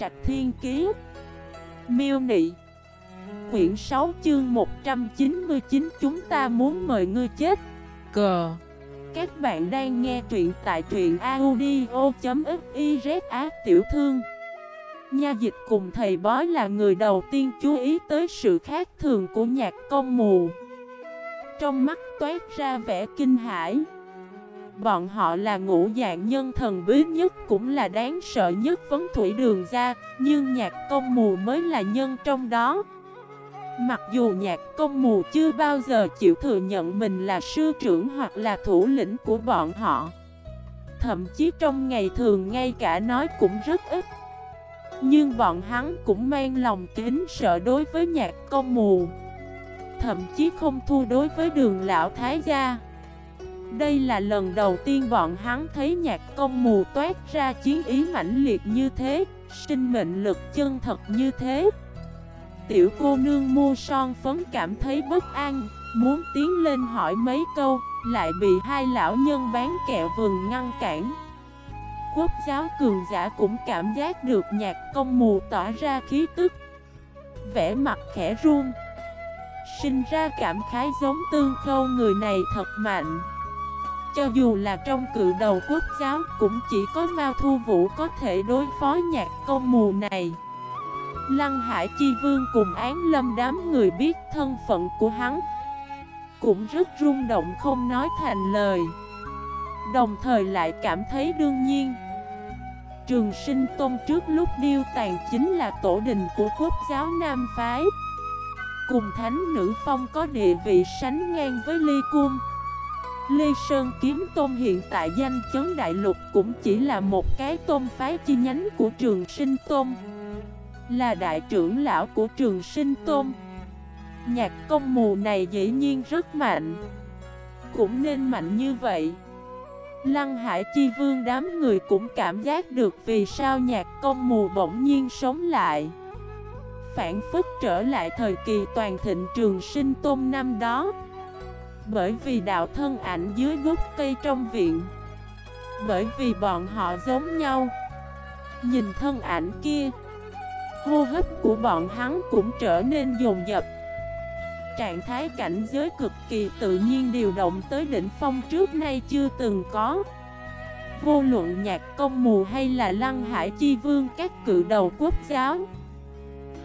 Trạch Thiên Kiế Miêu Nị. Quyển 6 chương 199 Chúng ta muốn mời ngươi chết. Cờ. Các bạn đang nghe truyện tại truyện audio.xyz ác tiểu thương. Nha dịch cùng thầy bói là người đầu tiên chú ý tới sự khác thường của nhạc công mù. Trong mắt toát ra vẻ kinh hãi. Bọn họ là ngũ dạng nhân thần bí nhất cũng là đáng sợ nhất vấn thủy đường ra, Nhưng nhạc công mù mới là nhân trong đó. Mặc dù nhạc công mù chưa bao giờ chịu thừa nhận mình là sư trưởng hoặc là thủ lĩnh của bọn họ, Thậm chí trong ngày thường ngay cả nói cũng rất ít. Nhưng bọn hắn cũng mang lòng kính sợ đối với nhạc công mù, Thậm chí không thua đối với đường lão thái gia đây là lần đầu tiên bọn hắn thấy nhạc công mù toát ra chiến ý mãnh liệt như thế, sinh mệnh lực chân thật như thế. Tiểu cô nương mua son phấn cảm thấy bất an, muốn tiến lên hỏi mấy câu, lại bị hai lão nhân bán kẹo vườn ngăn cản. Quốc giáo cường giả cũng cảm giác được nhạc công mù tỏa ra khí tức. vẻ mặt khẽ run. Sinh ra cảm khái giống tương khâu người này thật mạnh. Cho dù là trong cự đầu quốc giáo cũng chỉ có Mao Thu Vũ có thể đối phó nhạc công mù này. Lăng Hải Chi Vương cùng án lâm đám người biết thân phận của hắn, Cũng rất rung động không nói thành lời. Đồng thời lại cảm thấy đương nhiên, Trường sinh tôn trước lúc điêu tàn chính là tổ đình của quốc giáo Nam Phái. Cùng thánh nữ phong có địa vị sánh ngang với Ly Cung. Lê Sơn Kiếm Tôn hiện tại danh chấn đại lục cũng chỉ là một cái tôn phái chi nhánh của trường sinh tôn Là đại trưởng lão của trường sinh tôn Nhạc công mù này dĩ nhiên rất mạnh. Cũng nên mạnh như vậy. Lăng Hải Chi Vương đám người cũng cảm giác được vì sao nhạc công mù bỗng nhiên sống lại. Phản phức trở lại thời kỳ toàn thịnh trường sinh tôn năm đó bởi vì đạo thân ảnh dưới gốc cây trong viện. Bởi vì bọn họ giống nhau. Nhìn thân ảnh kia, Hô hấp của bọn hắn cũng trở nên dồn dập. Trạng thái cảnh giới cực kỳ tự nhiên điều động tới đỉnh phong trước nay chưa từng có. Vô luận nhạc công mù hay là lăng hải chi vương các cự đầu quốc giáo,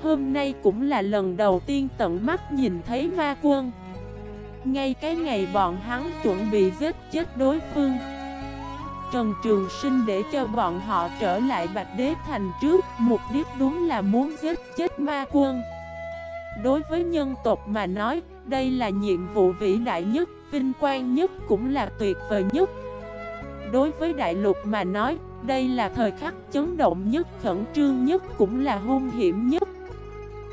Hôm nay cũng là lần đầu tiên tận mắt nhìn thấy ma quân ngay cái ngày bọn hắn chuẩn bị giết chết đối phương. Trần Trường Sinh để cho bọn họ trở lại Bạch Đế Thành trước, Mục đích đúng là muốn giết chết ma quân. Đối với nhân tộc mà nói, Đây là nhiệm vụ vĩ đại nhất, Vinh quang nhất cũng là tuyệt vời nhất. Đối với đại lục mà nói, Đây là thời khắc chấn động nhất, Khẩn trương nhất cũng là hung hiểm nhất.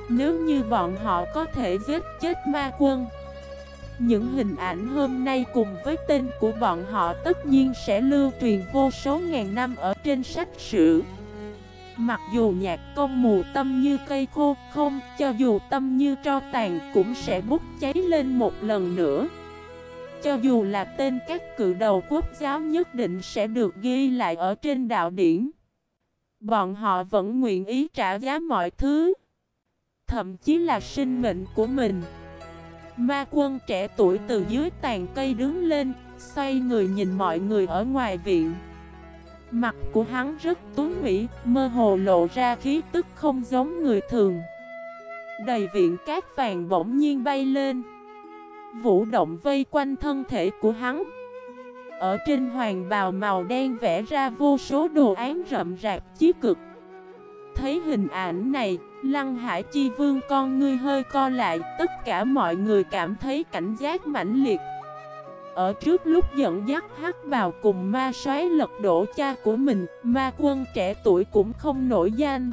Nếu như bọn họ có thể giết chết ma quân những hình ảnh hôm nay cùng với tên của bọn họ tất nhiên sẽ lưu truyền vô số ngàn năm ở trên sách sử. Mặc dù nhạc công mù tâm như cây khô không, cho dù tâm như tro tàn cũng sẽ bút cháy lên một lần nữa. Cho dù là tên các cự đầu quốc giáo nhất định sẽ được ghi lại ở trên đạo điển. Bọn họ vẫn nguyện ý trả giá mọi thứ. Thậm chí là sinh mệnh của mình. Ma quân trẻ tuổi từ dưới tàn cây đứng lên, xoay người nhìn mọi người ở ngoài viện. Mặt của hắn rất tuấn mỹ, mơ hồ lộ ra khí tức không giống người thường. Đầy viện cát vàng bỗng nhiên bay lên. Vũ động vây quanh thân thể của hắn. Ở trên hoàng bào màu đen vẽ ra vô số đồ án rậm rạp chí cực. Thấy hình ảnh này, Lăng Hải Chi Vương con ngươi hơi co lại, tất cả mọi người cảm thấy cảnh giác mãnh liệt. Ở trước lúc dẫn dắt hắc vào cùng ma soái lật đổ cha của mình, ma quân trẻ tuổi cũng không nổi danh.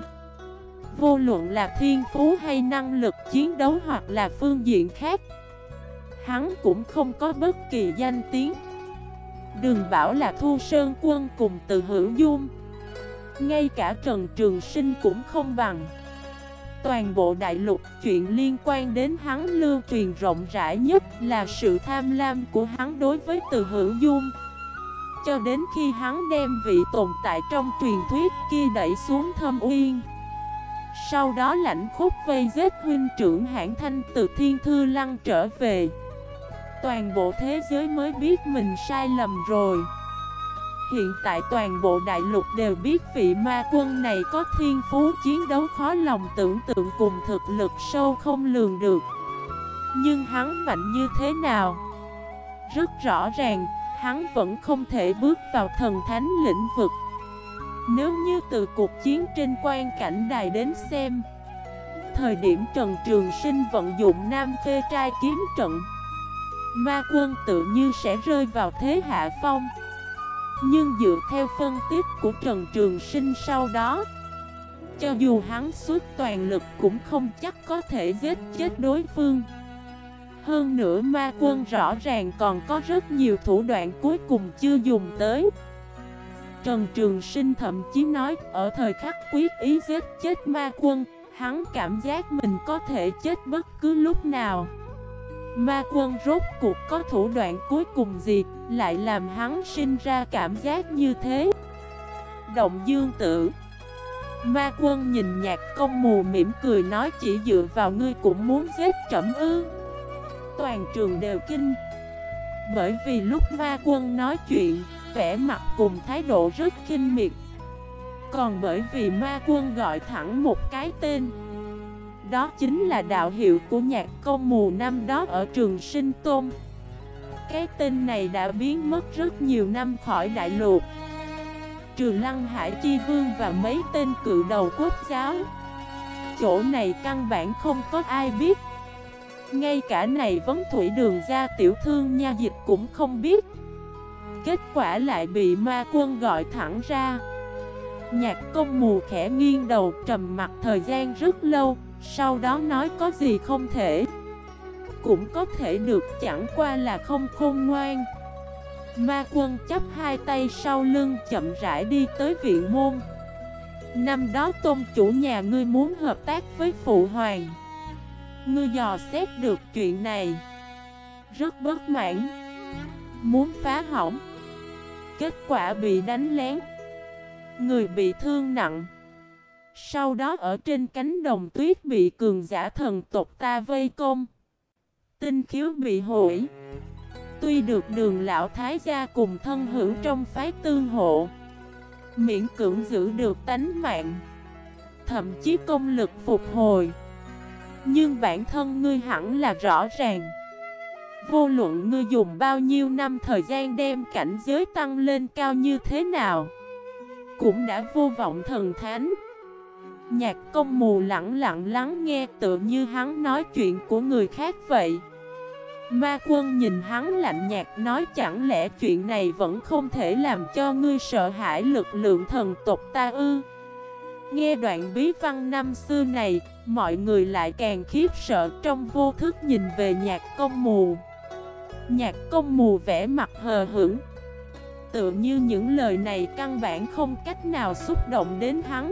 Vô luận là thiên phú hay năng lực chiến đấu hoặc là phương diện khác, hắn cũng không có bất kỳ danh tiếng. Đừng bảo là Thu Sơn Quân cùng từ hữu dung Ngay cả Trần Trường Sinh cũng không bằng toàn bộ đại lục. Chuyện liên quan đến hắn lưu truyền rộng rãi nhất là sự tham lam của hắn đối với từ hữu dung. Cho đến khi hắn đem vị tồn tại trong truyền thuyết kia đẩy xuống thâm uyên, Sau đó lãnh khúc vây giết huynh trưởng hãng thanh từ thiên thư lăng trở về. Toàn bộ thế giới mới biết mình sai lầm rồi. Hiện tại toàn bộ đại lục đều biết vị ma quân này có thiên phú chiến đấu khó lòng tưởng tượng cùng thực lực sâu không lường được. Nhưng hắn mạnh như thế nào? Rất rõ ràng, hắn vẫn không thể bước vào thần thánh lĩnh vực. Nếu như từ cuộc chiến trên quan cảnh đài đến xem Thời điểm Trần Trường Sinh vận dụng Nam Khê Trai kiếm trận Ma quân tự như sẽ rơi vào thế hạ phong. Nhưng dựa theo phân tích của Trần Trường Sinh sau đó, Cho dù hắn suốt toàn lực cũng không chắc có thể giết chết đối phương. Hơn nữa ma quân rõ ràng còn có rất nhiều thủ đoạn cuối cùng chưa dùng tới. Trần Trường Sinh thậm chí nói ở thời khắc quyết ý giết chết ma quân, Hắn cảm giác mình có thể chết bất cứ lúc nào. Ma quân rốt cuộc có thủ đoạn cuối cùng gì lại làm hắn sinh ra cảm giác như thế. Động dương tử, Ma quân nhìn nhạc công mù mỉm cười nói chỉ dựa vào ngươi cũng muốn giết trẩm ư. Toàn trường đều kinh. Bởi vì lúc ma quân nói chuyện, vẻ mặt cùng thái độ rất kinh miệt. Còn bởi vì ma quân gọi thẳng một cái tên, đó chính là đạo hiệu của nhạc công mù năm đó ở trường sinh tôn. Cái tên này đã biến mất rất nhiều năm khỏi đại lục. Trừ Lăng Hải Chi Vương và mấy tên cự đầu quốc giáo. Chỗ này căn bản không có ai biết. Ngay cả này vấn thủy đường ra tiểu thương nha dịch cũng không biết. Kết quả lại bị ma quân gọi thẳng ra. Nhạc công mù khẽ nghiêng đầu trầm mặt thời gian rất lâu, sau đó nói có gì không thể. Cũng có thể được, chẳng qua là không khôn ngoan. Ma quân chấp hai tay sau lưng, chậm rãi đi tới viện môn. Năm đó tôn chủ nhà ngươi muốn hợp tác với phụ hoàng. Ngươi dò xét được chuyện này. Rất bất mãn. Muốn phá hỏng. Kết quả bị đánh lén. Người bị thương nặng. Sau đó ở trên cánh đồng tuyết bị cường giả thần tộc ta vây công. Tinh khiếu bị hủy. Tuy được đường lão thái gia cùng thân hữu trong phái tương hộ, Miễn cưỡng giữ được tánh mạng, Thậm chí công lực phục hồi. Nhưng bản thân ngươi hẳn là rõ ràng. Vô luận ngươi dùng bao nhiêu năm thời gian đem cảnh giới tăng lên cao như thế nào, Cũng đã vô vọng thần thánh. Nhạc công mù lặng lặng lắng nghe tựa như hắn nói chuyện của người khác vậy. Ma quân nhìn hắn lạnh nhạt nói chẳng lẽ chuyện này vẫn không thể làm cho ngươi sợ hãi lực lượng thần tộc ta ư? Nghe đoạn bí văn năm xưa này, mọi người lại càng khiếp sợ trong vô thức nhìn về nhạc công mù. Nhạc công mù vẽ mặt hờ hững. Tựa như những lời này căn bản không cách nào xúc động đến hắn.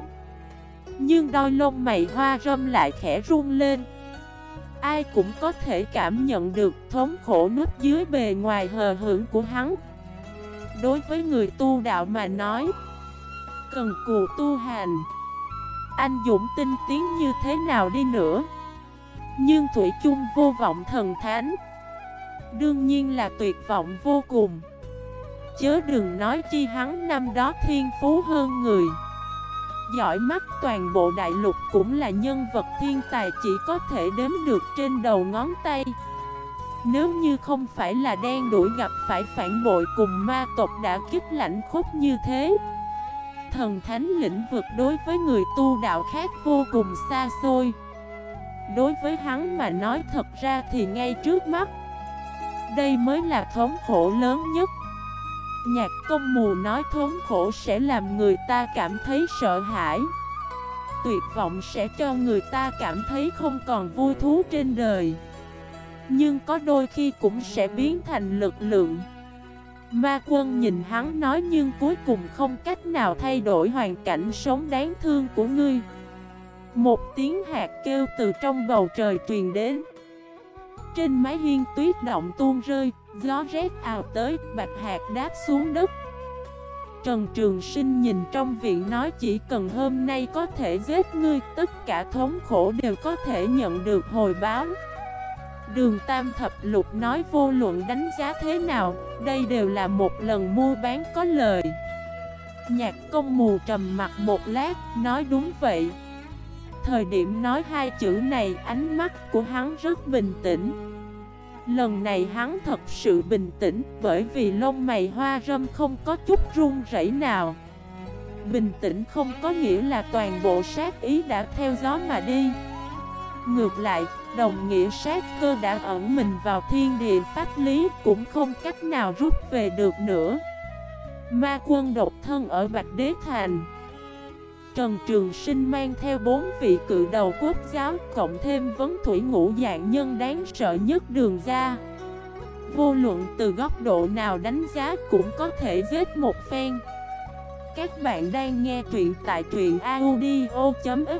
Nhưng đôi lông mày hoa râm lại khẽ run lên. Ai cũng có thể cảm nhận được thống khổ nút dưới bề ngoài hờ hưởng của hắn. Đối với người tu đạo mà nói, Cần cù tu hành. Anh dũng tinh tiến như thế nào đi nữa? Nhưng Thủy chung vô vọng thần thánh, Đương nhiên là tuyệt vọng vô cùng. Chớ đừng nói chi hắn năm đó thiên phú hơn người giỏi mắt toàn bộ đại lục cũng là nhân vật thiên tài chỉ có thể đếm được trên đầu ngón tay. Nếu như không phải là đen đuổi gặp phải phản bội cùng ma tộc đã kích lãnh khúc như thế, Thần thánh lĩnh vực đối với người tu đạo khác vô cùng xa xôi. Đối với hắn mà nói thật ra thì ngay trước mắt, Đây mới là thống khổ lớn nhất. Nhạc công mù nói thốn khổ sẽ làm người ta cảm thấy sợ hãi. Tuyệt vọng sẽ cho người ta cảm thấy không còn vui thú trên đời. Nhưng có đôi khi cũng sẽ biến thành lực lượng. Ma quân nhìn hắn nói nhưng cuối cùng không cách nào thay đổi hoàn cảnh sống đáng thương của ngươi. Một tiếng hạt kêu từ trong bầu trời truyền đến. Trên mái hiên tuyết động tuôn rơi Gió rét ào tới, bạch hạt đáp xuống đất. Trần Trường Sinh nhìn trong viện nói chỉ cần hôm nay có thể giết ngươi Tất cả thống khổ đều có thể nhận được hồi báo. Đường Tam Thập Lục nói vô luận đánh giá thế nào Đây đều là một lần mua bán có lời. Nhạc công mù trầm mặt một lát Nói đúng vậy. Thời điểm nói hai chữ này Ánh mắt của hắn rất bình tĩnh. Lần này hắn thật sự bình tĩnh bởi vì lông mày hoa râm không có chút run rẩy nào. Bình tĩnh không có nghĩa là toàn bộ sát ý đã theo gió mà đi. Ngược lại, đồng nghĩa sát cơ đã ẩn mình vào thiên địa pháp lý cũng không cách nào rút về được nữa. Ma quân độc thân ở Bạch Đế Thành. Trần Trường Sinh mang theo bốn vị cự đầu quốc giáo, Cộng thêm vấn thủy ngũ dạng nhân đáng sợ nhất đường ra. Vô luận từ góc độ nào đánh giá cũng có thể giết một phen. Các bạn đang nghe truyện tại truyện audio.fif